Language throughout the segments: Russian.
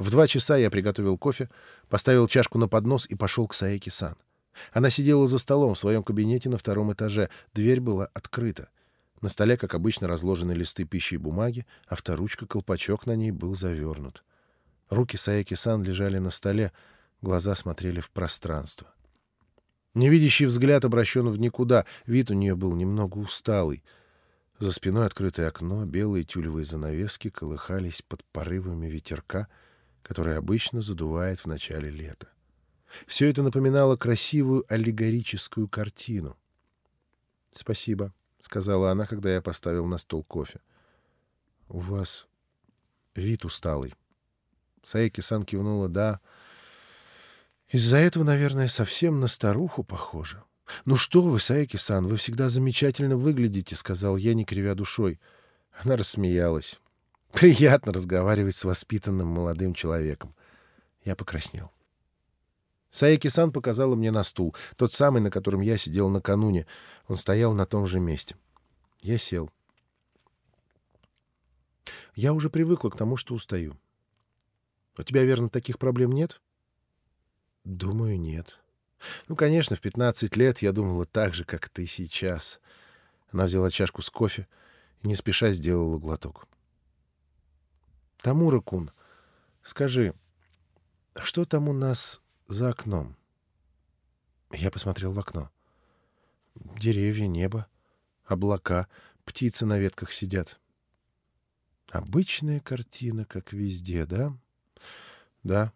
В два часа я приготовил кофе, поставил чашку на поднос и пошел к Саеки-сан. Она сидела за столом в своем кабинете на втором этаже. Дверь была открыта. На столе, как обычно, разложены листы пищи и бумаги, авторучка-колпачок на ней был завернут. Руки Саеки-сан лежали на столе, глаза смотрели в пространство. Невидящий взгляд обращен в никуда, вид у нее был немного усталый. За спиной открытое окно, белые тюлевые занавески колыхались под порывами ветерка — который обычно задувает в начале лета. Все это напоминало красивую аллегорическую картину. «Спасибо», — сказала она, когда я поставил на стол кофе. «У вас вид усталый». Саеки-сан кивнула «да». «Из-за этого, наверное, совсем на старуху похоже». «Ну что вы, Саеки-сан, вы всегда замечательно выглядите», — сказал я, не кривя душой. Она рассмеялась. Приятно разговаривать с воспитанным молодым человеком. Я покраснел. Саеки-сан показала мне на стул, тот самый, на котором я сидел накануне. Он стоял на том же месте. Я сел. Я уже привыкла к тому, что устаю. У тебя, верно, таких проблем нет? Думаю, нет. Ну, конечно, в 15 лет я думала так же, как ты сейчас. Она взяла чашку с кофе и не спеша сделала глоток. Тамура-кун, скажи, что там у нас за окном? Я посмотрел в окно. Деревья, небо, облака, птицы на ветках сидят. Обычная картина, как везде, да? Да.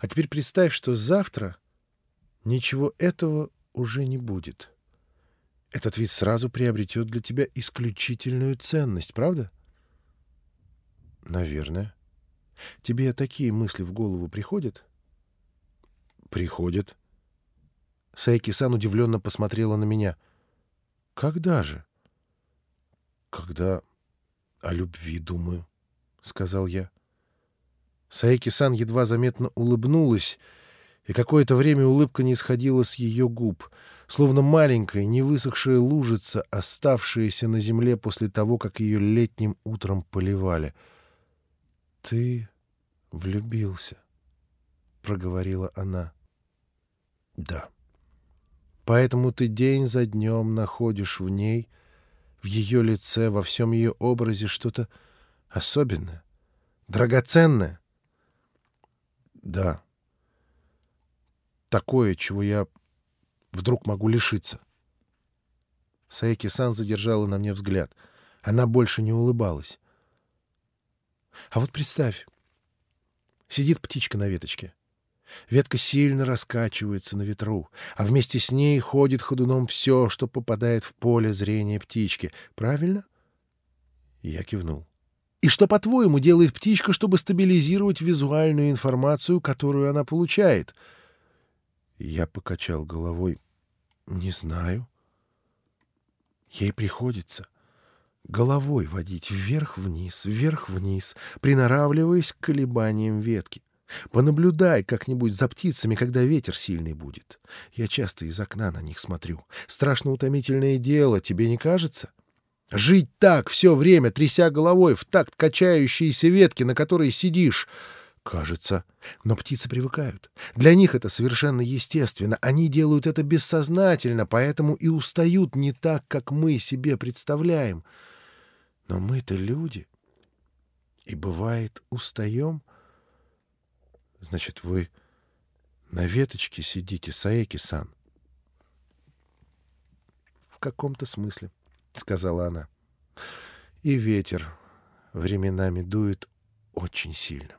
А теперь представь, что завтра ничего этого уже не будет. Этот вид сразу приобретет для тебя исключительную ценность, правда? Наверное. Тебе такие мысли в голову приходят? Приходят. Сайки-сан удивленно посмотрела на меня. Когда же? Когда о любви думаю, сказал я. Сайки-сан едва заметно улыбнулась, и какое-то время улыбка не сходила с ее губ, словно маленькая, невысохшая лужица, оставшаяся на земле после того, как ее летним утром поливали — «Ты влюбился», — проговорила она. «Да. Поэтому ты день за днем находишь в ней, в ее лице, во всем ее образе что-то особенное, драгоценное?» «Да. Такое, чего я вдруг могу лишиться». Саеки-сан задержала на мне взгляд. Она больше не улыбалась. А вот представь, сидит птичка на веточке. Ветка сильно раскачивается на ветру, а вместе с ней ходит ходуном все, что попадает в поле зрения птички. Правильно? Я кивнул. И что, по-твоему, делает птичка, чтобы стабилизировать визуальную информацию, которую она получает? Я покачал головой. Не знаю. Ей приходится головой водить вверх-вниз, вверх-вниз, приноравливаясь к колебаниям ветки. Понаблюдай как-нибудь за птицами, когда ветер сильный будет. Я часто из окна на них смотрю. Страшно утомительное дело, тебе не кажется? Жить так все время, тряся головой в такт качающиеся ветки, на которой сидишь. Кажется. Но птицы привыкают. Для них это совершенно естественно. Они делают это бессознательно, поэтому и устают не так, как мы себе представляем. Но мы-то люди. И бывает, устаем. Значит, вы на веточке сидите, Саеки-сан. В каком-то смысле, сказала она. И ветер временами дует очень сильно.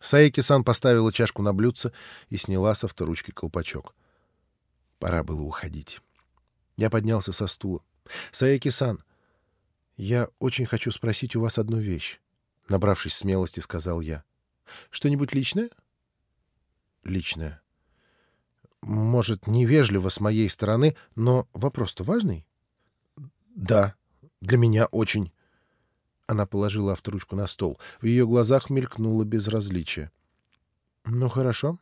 Саеки-сан поставила чашку на блюдце и сняла со авторучки колпачок. Пора было уходить. Я поднялся со стула. «Саеки-сан, «Я очень хочу спросить у вас одну вещь», — набравшись смелости, сказал я. «Что-нибудь личное?» «Личное. Может, невежливо с моей стороны, но вопрос-то важный?» «Да, для меня очень». Она положила авторучку на стол. В ее глазах мелькнуло безразличие. «Ну, хорошо.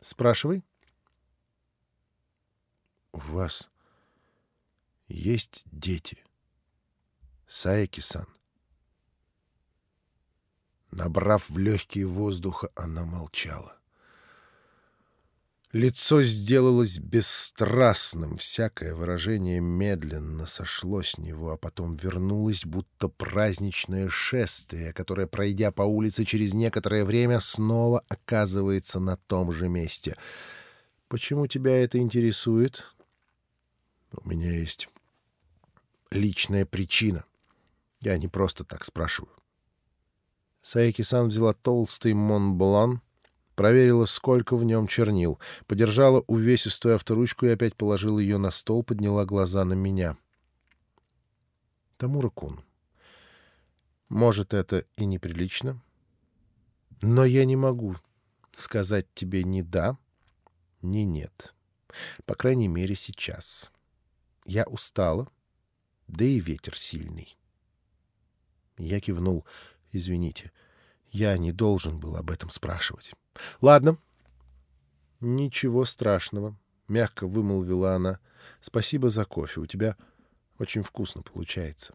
Спрашивай». «У вас есть дети?» Саеки-сан. Набрав в легкие воздуха, она молчала. Лицо сделалось бесстрастным, всякое выражение медленно сошло с него, а потом вернулось, будто праздничное шествие, которое, пройдя по улице через некоторое время, снова оказывается на том же месте. «Почему тебя это интересует?» «У меня есть личная причина. Я не просто так спрашиваю». Саеки-сан взяла толстый Монблан, проверила, сколько в нем чернил, подержала увесистую авторучку и опять положила ее на стол, подняла глаза на меня. Тамура-кун, может, это и неприлично, но я не могу сказать тебе ни «да», ни «нет». По крайней мере, сейчас. Я устала, да и ветер сильный. Я кивнул. «Извините, я не должен был об этом спрашивать». Ладно. Ничего страшного, мягко вымолвила она. Спасибо за кофе. У тебя очень вкусно получается.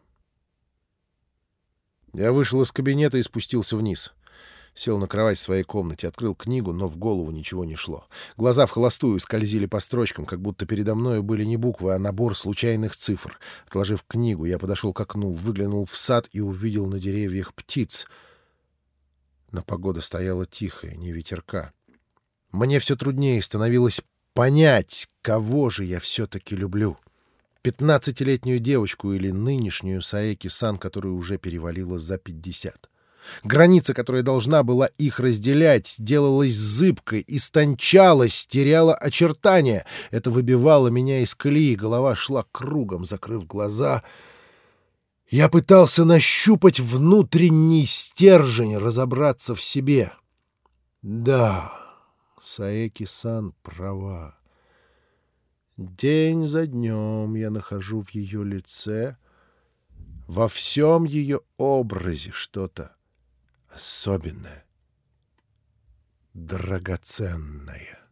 Я вышел из кабинета и спустился вниз. Сел на кровать в своей комнате, открыл книгу, но в голову ничего не шло. Глаза в холостую скользили по строчкам, как будто передо мною были не буквы, а набор случайных цифр. Отложив книгу, я подошел к окну, выглянул в сад и увидел на деревьях птиц — но погода стояла тихая, не ветерка. Мне все труднее становилось понять, кого же я все-таки люблю. Пятнадцатилетнюю девочку или нынешнюю Саэки-сан, которая уже перевалила за пятьдесят. Граница, которая должна была их разделять, делалась зыбкой, истончалась, теряла очертания. Это выбивало меня из колеи, голова шла кругом, закрыв глаза — я пытался нащупать внутренний стержень, разобраться в себе. Да, Саэки-сан права. День за днем я нахожу в ее лице, во всем ее образе что-то особенное, драгоценное.